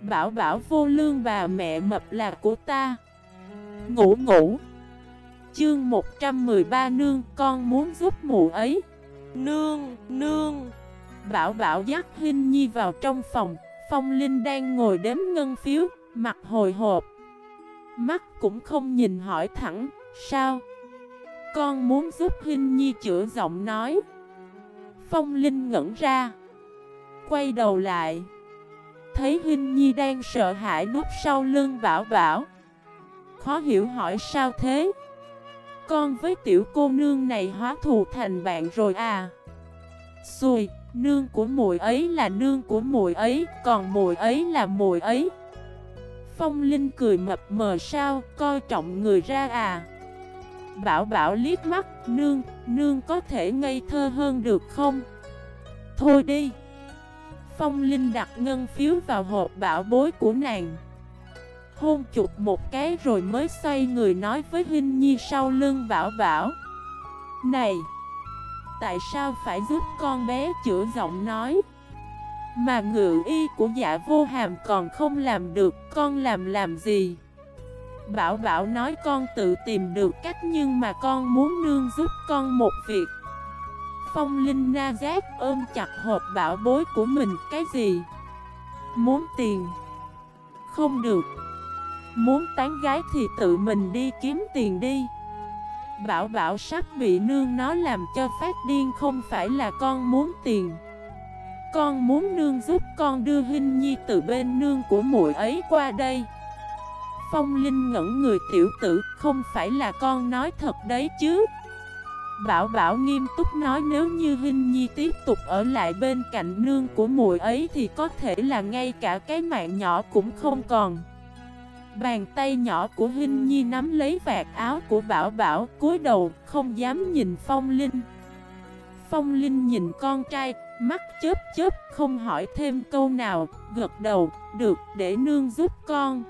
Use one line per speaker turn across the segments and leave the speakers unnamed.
Bảo bảo vô lương bà mẹ mập là của ta. Ngủ ngủ. Chương 113 nương con muốn giúp mụ ấy. Nương, nương. Bảo bảo dắt Hinh Nhi vào trong phòng. Phong Linh đang ngồi đếm ngân phiếu Mặt hồi hộp. Mắt cũng không nhìn hỏi thẳng Sao? Con muốn giúp Hinh Nhi chữa giọng nói. Phong Linh ngẩn ra Quay đầu lại Thấy huynh Nhi đang sợ hãi núp sau lưng Bảo Bảo. Khó hiểu hỏi sao thế? Con với tiểu cô nương này hóa thù thành bạn rồi à? Xùi, nương của muội ấy là nương của muội ấy Còn muội ấy là muội ấy. Phong Linh cười mập mờ sao, coi trọng người ra à? Bảo bảo liếc mắt, nương, nương có thể ngây thơ hơn được không? Thôi đi. Phong Linh đặt ngân phiếu vào hộp bảo bối của nàng. Hôn chụp một cái rồi mới xoay người nói với Hinh Nhi sau lưng bảo bảo. Này, Tại sao phải giúp con bé chữa giọng nói? Mà ngự y của dạ vô hàm còn không làm được, Con làm làm gì? Bảo bảo nói con tự tìm được cách Nhưng mà con muốn nương giúp con một việc. Phong Linh Na Giác ôm chặt hộp bảo bối của mình, Cái gì? Muốn tiền? Không được. Muốn tán gái thì tự mình đi kiếm tiền đi. Bảo bảo sắp bị nương nó làm cho phát điên, không phải là con muốn tiền. Con muốn nương giúp con đưa Hinh Nhi từ bên nương của muội ấy qua đây. Phong Linh ngẩn người, tiểu tử, không phải là con nói thật đấy chứ. Bảo Bảo nghiêm túc nói nếu như Hinh Nhi tiếp tục ở lại bên cạnh nương của muội ấy thì có thể là ngay cả cái mạng nhỏ cũng không còn. Bàn tay nhỏ của Hinh Nhi nắm lấy vạt áo của Bảo Bảo cúi đầu không dám nhìn Phong Linh. Phong Linh nhìn con trai, mắt chớp chớp không hỏi thêm câu nào, gật đầu, được để nương giúp con.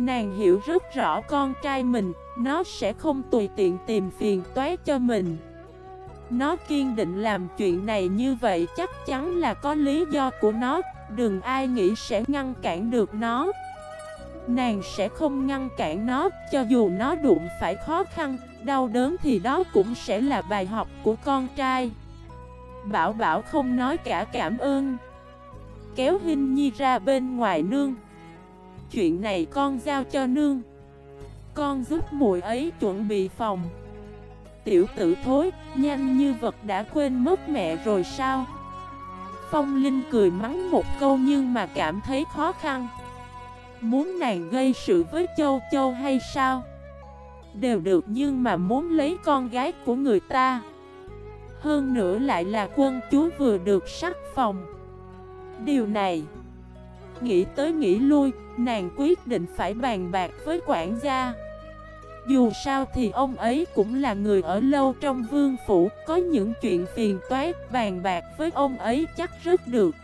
Nàng hiểu rất rõ con trai mình, nó sẽ không tùy tiện tìm phiền toái cho mình. Nó kiên định làm chuyện này như vậy chắc chắn là có lý do của nó, đừng ai nghĩ sẽ ngăn cản được nó. Nàng sẽ không ngăn cản nó, cho dù nó đụng phải khó khăn, đau đớn thì đó cũng sẽ là bài học của con trai. Bảo Bảo không nói cả cảm ơn. Kéo Hinh Nhi ra bên ngoài nương. Chuyện này con giao cho nương. Con giúp muội ấy chuẩn bị phòng. Tiểu tử thối, nhanh như vật đã quên mất mẹ rồi sao? Phong Linh cười mắng một câu nhưng mà cảm thấy khó khăn. Muốn nàng gây sự với Châu Châu hay sao? Đều được nhưng mà muốn lấy con gái của người ta Hơn nữa lại là quân chúa vừa được sắc phòng Điều này Nghĩ tới nghĩ lui, nàng quyết định phải bàn bạc với quản gia Dù sao thì ông ấy cũng là người ở lâu trong vương phủ Có những chuyện phiền toái, bàn bạc với ông ấy chắc rất được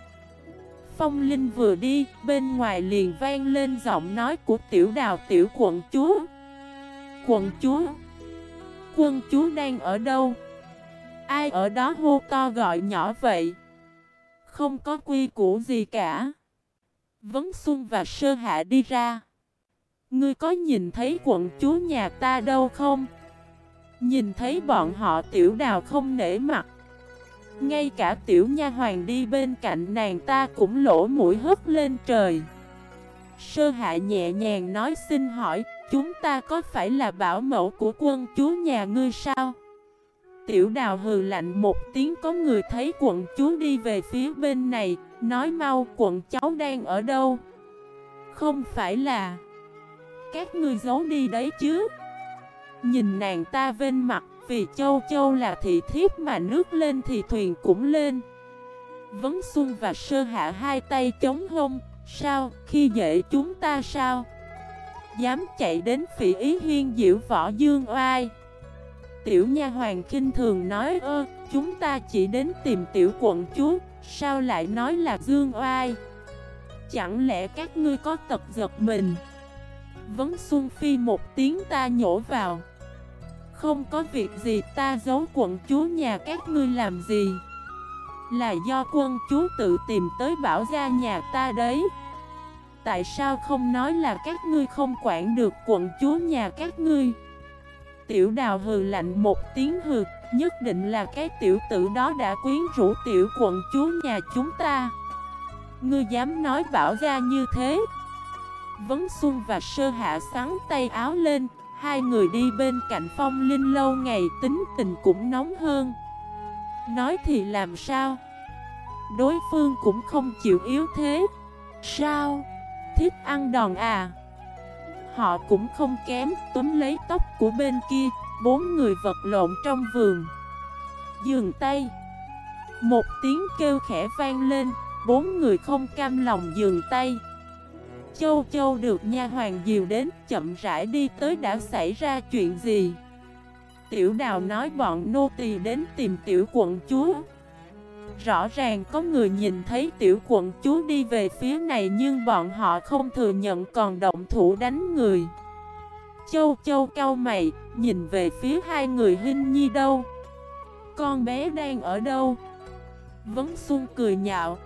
Phong Linh vừa đi, bên ngoài liền vang lên giọng nói của tiểu đào tiểu quận chúa Quận chúa Quân chúa đang ở đâu? Ai ở đó hô to gọi nhỏ vậy? Không có quy củ gì cả Vấn Xuân và Sơ Hạ đi ra Ngươi có nhìn thấy quận chúa nhà ta đâu không? Nhìn thấy bọn họ tiểu đào không nể mặt ngay cả tiểu nha hoàng đi bên cạnh nàng ta cũng lỗ mũi hất lên trời Sơ hạ nhẹ nhàng nói xin hỏi, Chúng ta có phải là bảo mẫu của quân chúa nhà ngươi sao? Tiểu đào hừ lạnh một tiếng có người thấy quận chúa đi về phía bên này Nói mau quận cháu đang ở đâu? Không phải là Các ngươi giấu đi đấy chứ? Nhìn nàng ta bên mặt vì châu châu là thị thiếp mà nước lên thì thuyền cũng lên. Vấn Xuân và Sơ Hạ hai tay chống hông Sao, khi dễ chúng ta sao? Dám chạy đến phỉ ý huyên diễu võ dương oai. Tiểu nha hoàng kinh thường nói, ơ, Chúng ta chỉ đến tìm tiểu quận chúa, Sao lại nói là dương oai? Chẳng lẽ các ngươi có tật giật mình? Vấn Xuân Phi một tiếng ta nhổ vào. Không có việc gì, ta giấu quận chúa nhà các ngươi làm gì? Là do quân chúa tự tìm tới bảo gia nhà ta đấy. Tại sao không nói là các ngươi không quản được quận chúa nhà các ngươi? Tiểu đào hừ lạnh một tiếng hừ, Nhất định là cái tiểu tử đó đã quyến rũ tiểu quận chúa nhà chúng ta. Ngươi dám nói bảo ra như thế? Vấn Xuân và Sơ Hạ sắn tay áo lên, Hai người đi bên cạnh phong linh lâu ngày tính tình cũng nóng hơn. Nói thì làm sao? Đối phương cũng không chịu yếu thế. Sao? Thích ăn đòn à? Họ cũng không kém, Túm lấy tóc của bên kia, Bốn người vật lộn trong vườn. Dường tay. Một tiếng kêu khẽ vang lên, Bốn người không cam lòng dừng tay. Châu Châu được nha hoàng diều đến, chậm rãi đi tới đã xảy ra chuyện gì? Tiểu đào nói bọn nô tỳ đến tìm tiểu quận chúa. Rõ ràng có người nhìn thấy tiểu quận chúa đi về phía này nhưng bọn họ không thừa nhận còn động thủ đánh người. Châu Châu cao mày, nhìn về phía hai người Hinh Nhi đâu? Con bé đang ở đâu? Vấn Xuân cười nhạo.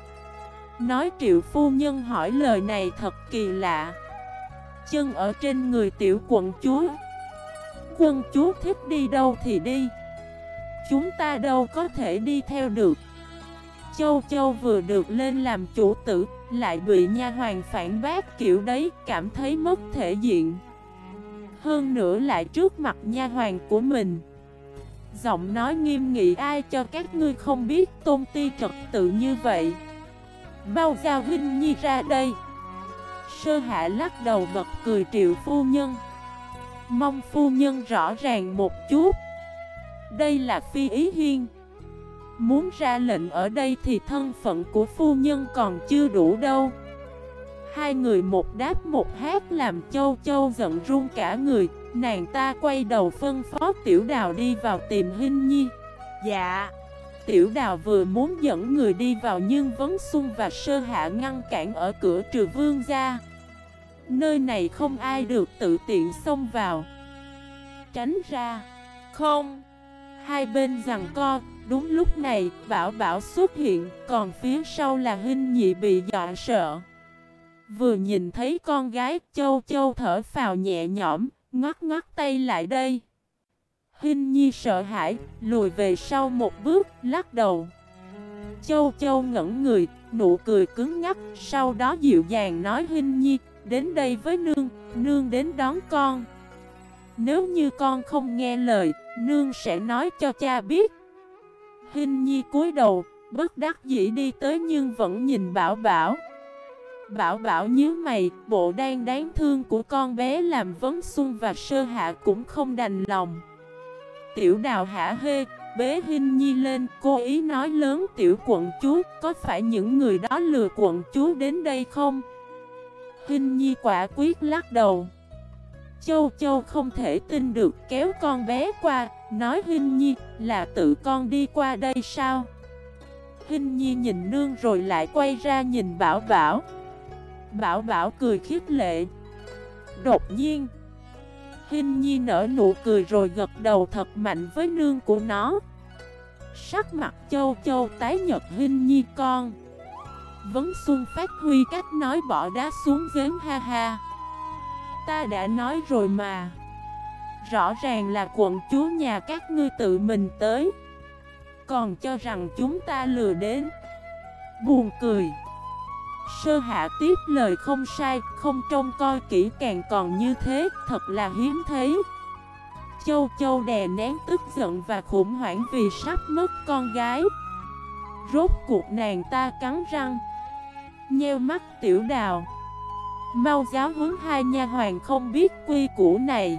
Nói triệu phu nhân hỏi lời này thật kỳ lạ. Chân ở trên người tiểu quận chúa. Quân chúa thích đi đâu thì đi. Chúng ta đâu có thể đi theo được. Châu Châu vừa được lên làm chủ tử, Lại bị nha hoàng phản bác kiểu đấy, Cảm thấy mất thể diện. Hơn nữa lại trước mặt nha hoàng của mình. Giọng nói nghiêm nghị ai cho các ngươi không biết tôn ti trật tự như vậy. Bao Giao huynh Nhi ra đây. Sơ hạ lắc đầu bật cười triệu phu nhân. Mong phu nhân rõ ràng một chút. Đây là phi ý hiên. Muốn ra lệnh ở đây thì thân phận của phu nhân còn chưa đủ đâu. Hai người một đáp một hát làm châu châu giận run cả người. Nàng ta quay đầu phân phó tiểu đào đi vào tìm Hinh Nhi. Dạ. Tiểu đào vừa muốn dẫn người đi vào nhưng Vấn Xuân và Sơ Hạ ngăn cản ở cửa trừ vương ra Nơi này không ai được tự tiện xông vào. Tránh ra. Không. Hai bên rằng co Đúng lúc này Bảo Bảo xuất hiện Còn phía sau là Hinh Nhị bị dọa sợ Vừa nhìn thấy con gái Châu Châu thở phào nhẹ nhõm Ngắt ngắt tay lại đây Hinh Nhi sợ hãi, lùi về sau một bước, lắc đầu. Châu Châu ngẩn người, nụ cười cứng ngắc, sau đó dịu dàng nói Hinh Nhi, đến đây với nương, nương đến đón con. Nếu như con không nghe lời, nương sẽ nói cho cha biết. Hinh Nhi cúi đầu, bất đắc dĩ đi tới nhưng vẫn nhìn Bảo Bảo. Bảo Bảo nhớ mày, bộ đang đáng thương của con bé làm vấn xuân và sơ hạ cũng không đành lòng. Tiểu đào hả hê, bế Hinh Nhi lên, cô ý nói lớn tiểu quận chúa, có phải những người đó lừa quận chúa đến đây không? Hinh Nhi quả quyết lắc đầu. Châu Châu không thể tin được kéo con bé qua, nói Hinh Nhi, là tự con đi qua đây sao? Hinh Nhi nhìn nương rồi lại quay ra nhìn Bảo Bảo. Bảo Bảo cười khiếp lệ. Đột nhiên Hinh Nhi nở nụ cười rồi gật đầu thật mạnh với nương của nó Sắc mặt châu châu tái nhật Hinh Nhi con Vấn Xuân phát huy cách nói bỏ đá xuống giếng ha ha Ta đã nói rồi mà Rõ ràng là quận chúa nhà các ngươi tự mình tới Còn cho rằng chúng ta lừa đến Buồn cười Sơ hạ tiếp lời không sai, không trông coi kỹ càng còn như thế, thật là hiếm thấy. Châu Châu đè nén tức giận và khủng hoảng vì sắp mất con gái. Rốt cuộc nàng ta cắn răng, nheo mắt tiểu đào. Mau giáo huấn hai nha hoàng không biết quy củ này.